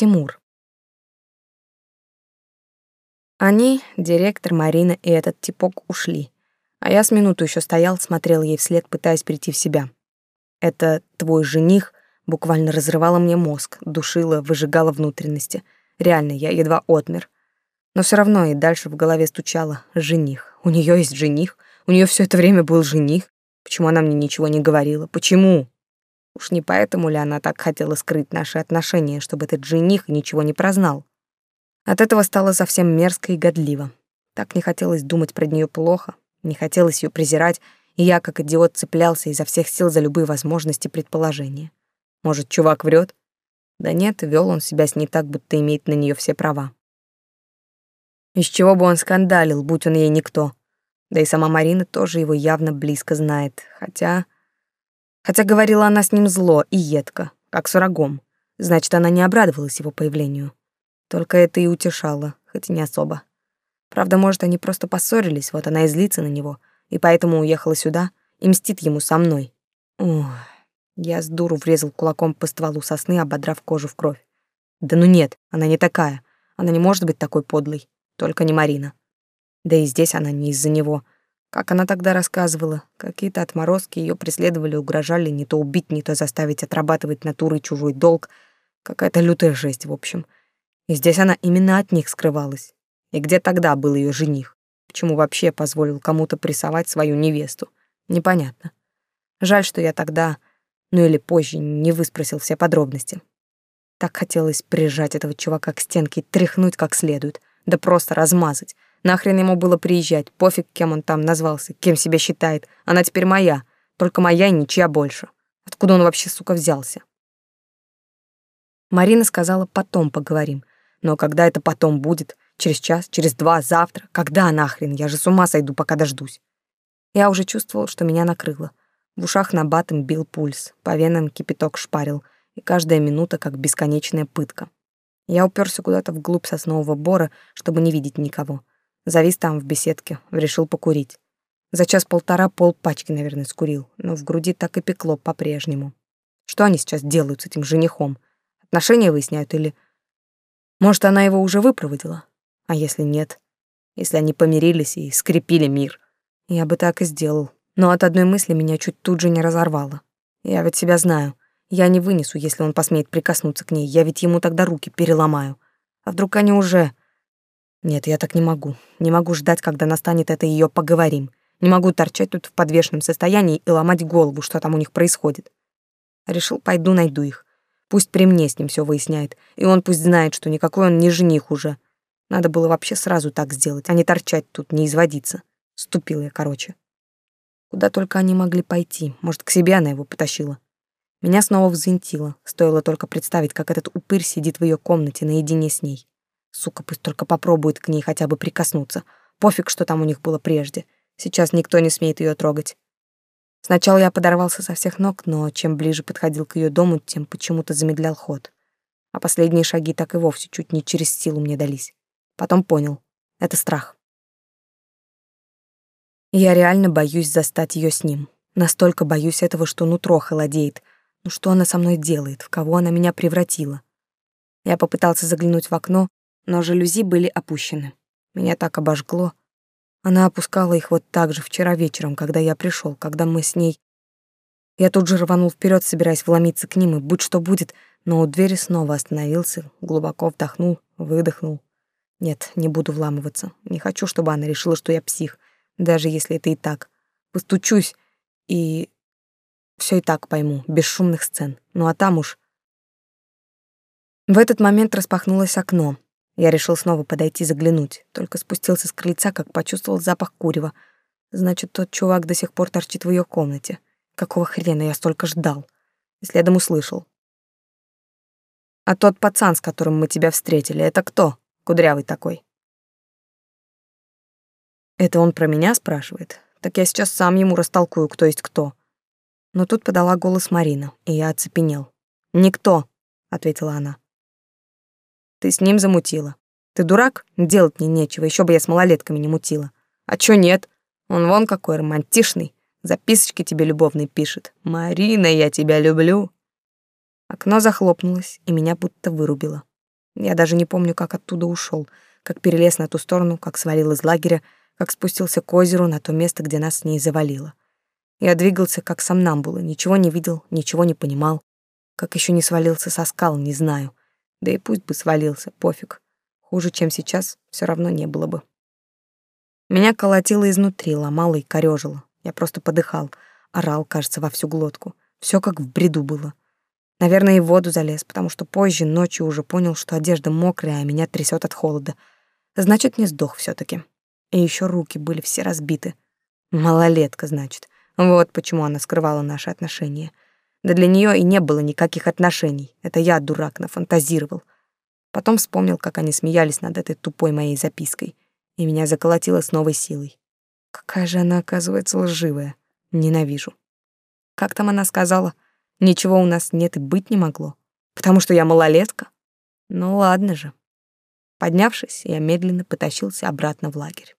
Тимур. Они, директор, Марина и этот типок ушли. А я с минуту еще стоял, смотрел ей вслед, пытаясь прийти в себя. Это твой жених буквально разрывало мне мозг, душило, выжигало внутренности. Реально, я едва отмер. Но все равно и дальше в голове стучало «жених». У нее есть жених, у нее все это время был жених. Почему она мне ничего не говорила? Почему? Уж не поэтому ли она так хотела скрыть наши отношения, чтобы этот жених ничего не прознал? От этого стало совсем мерзко и годливо. Так не хотелось думать про нее плохо, не хотелось ее презирать, и я, как идиот, цеплялся изо всех сил за любые возможности предположения. Может, чувак врет? Да нет, вел он себя с ней так, будто имеет на нее все права. Из чего бы он скандалил, будь он ей никто? Да и сама Марина тоже его явно близко знает, хотя... Хотя говорила она с ним зло и едко, как с врагом. Значит, она не обрадовалась его появлению. Только это и утешало, хоть и не особо. Правда, может, они просто поссорились, вот она и злится на него, и поэтому уехала сюда и мстит ему со мной. Ох, я с дуру врезал кулаком по стволу сосны, ободрав кожу в кровь. Да ну нет, она не такая. Она не может быть такой подлой. Только не Марина. Да и здесь она не из-за него. Как она тогда рассказывала, какие-то отморозки ее преследовали, угрожали не то убить, не то заставить отрабатывать натурой чужой долг. Какая-то лютая жесть, в общем. — и здесь она именно от них скрывалась. И где тогда был ее жених? Почему вообще позволил кому-то прессовать свою невесту? Непонятно. Жаль, что я тогда, ну или позже, не выспросил все подробности. Так хотелось прижать этого чувака к стенке, тряхнуть как следует, да просто размазать. Нахрен ему было приезжать, пофиг, кем он там назвался, кем себя считает. Она теперь моя, только моя и ничья больше. Откуда он вообще, сука, взялся? Марина сказала, потом поговорим. Но когда это потом будет? Через час, через два, завтра? Когда нахрен? Я же с ума сойду, пока дождусь. Я уже чувствовал, что меня накрыло. В ушах на батом бил пульс, по венам кипяток шпарил, и каждая минута как бесконечная пытка. Я уперся куда-то вглубь соснового бора, чтобы не видеть никого. Завис там в беседке, решил покурить. За час-полтора пол пачки, наверное, скурил, но в груди так и пекло по-прежнему. Что они сейчас делают с этим женихом? Отношения выясняют или может, она его уже выпроводила? А если нет? Если они помирились и скрепили мир? Я бы так и сделал. Но от одной мысли меня чуть тут же не разорвало. Я ведь себя знаю. Я не вынесу, если он посмеет прикоснуться к ней. Я ведь ему тогда руки переломаю. А вдруг они уже... Нет, я так не могу. Не могу ждать, когда настанет это ее поговорим. Не могу торчать тут в подвешенном состоянии и ломать голову, что там у них происходит. Решил, пойду найду их. Пусть при мне с ним все выясняет, и он пусть знает, что никакой он не жених уже. Надо было вообще сразу так сделать, а не торчать тут, не изводиться. Ступила я, короче. Куда только они могли пойти, может, к себе она его потащила. Меня снова взвинтило, стоило только представить, как этот упырь сидит в ее комнате наедине с ней. Сука, пусть только попробует к ней хотя бы прикоснуться. Пофиг, что там у них было прежде. Сейчас никто не смеет ее трогать. Сначала я подорвался со всех ног, но чем ближе подходил к ее дому, тем почему-то замедлял ход. А последние шаги так и вовсе чуть не через силу мне дались. Потом понял — это страх. Я реально боюсь застать ее с ним. Настолько боюсь этого, что нутро холодеет. Ну что она со мной делает, в кого она меня превратила? Я попытался заглянуть в окно, но жалюзи были опущены. Меня так обожгло, она опускала их вот так же вчера вечером, когда я пришел, когда мы с ней... Я тут же рванул вперед, собираясь вломиться к ним, и будь что будет, но у двери снова остановился, глубоко вдохнул, выдохнул. Нет, не буду вламываться. Не хочу, чтобы она решила, что я псих, даже если это и так. Постучусь и... все и так пойму, без шумных сцен. Ну а там уж... В этот момент распахнулось окно, я решил снова подойти заглянуть, только спустился с крыльца, как почувствовал запах курева. Значит, тот чувак до сих пор торчит в ее комнате. Какого хрена я столько ждал? И следом услышал. А тот пацан, с которым мы тебя встретили, это кто? Кудрявый такой. Это он про меня спрашивает? Так я сейчас сам ему растолкую, кто есть кто. Но тут подала голос Марина, и я оцепенел. «Никто», — ответила она. Ты с ним замутила. Ты дурак? Делать мне нечего, еще бы я с малолетками не мутила. А чё нет? Он вон какой романтичный. Записочки тебе любовные пишет. «Марина, я тебя люблю». Окно захлопнулось, и меня будто вырубило. Я даже не помню, как оттуда ушел, как перелез на ту сторону, как свалил из лагеря, как спустился к озеру на то место, где нас с ней завалило. Я двигался как сомнамбула, ничего не видел, ничего не понимал. Как еще не свалился со скал, не знаю. Да и пусть бы свалился, пофиг. Хуже, чем сейчас, все равно не было бы. Меня колотило изнутри, ломало и корёжило. Я просто подыхал, орал, кажется, во всю глотку. Все как в бреду было. Наверное, и в воду залез, потому что позже, ночью уже понял, что одежда мокрая, а меня трясет от холода. Значит, не сдох все таки И еще руки были все разбиты. Малолетка, значит. Вот почему она скрывала наши отношения. Да для нее и не было никаких отношений. Это я, дурак, нафантазировал. Потом вспомнил, как они смеялись над этой тупой моей запиской, и меня заколотило с новой силой. Какая же она, оказывается, лживая. Ненавижу. Как там она сказала? Ничего у нас нет и быть не могло. Потому что я малолетка? Ну ладно же. Поднявшись, я медленно потащился обратно в лагерь.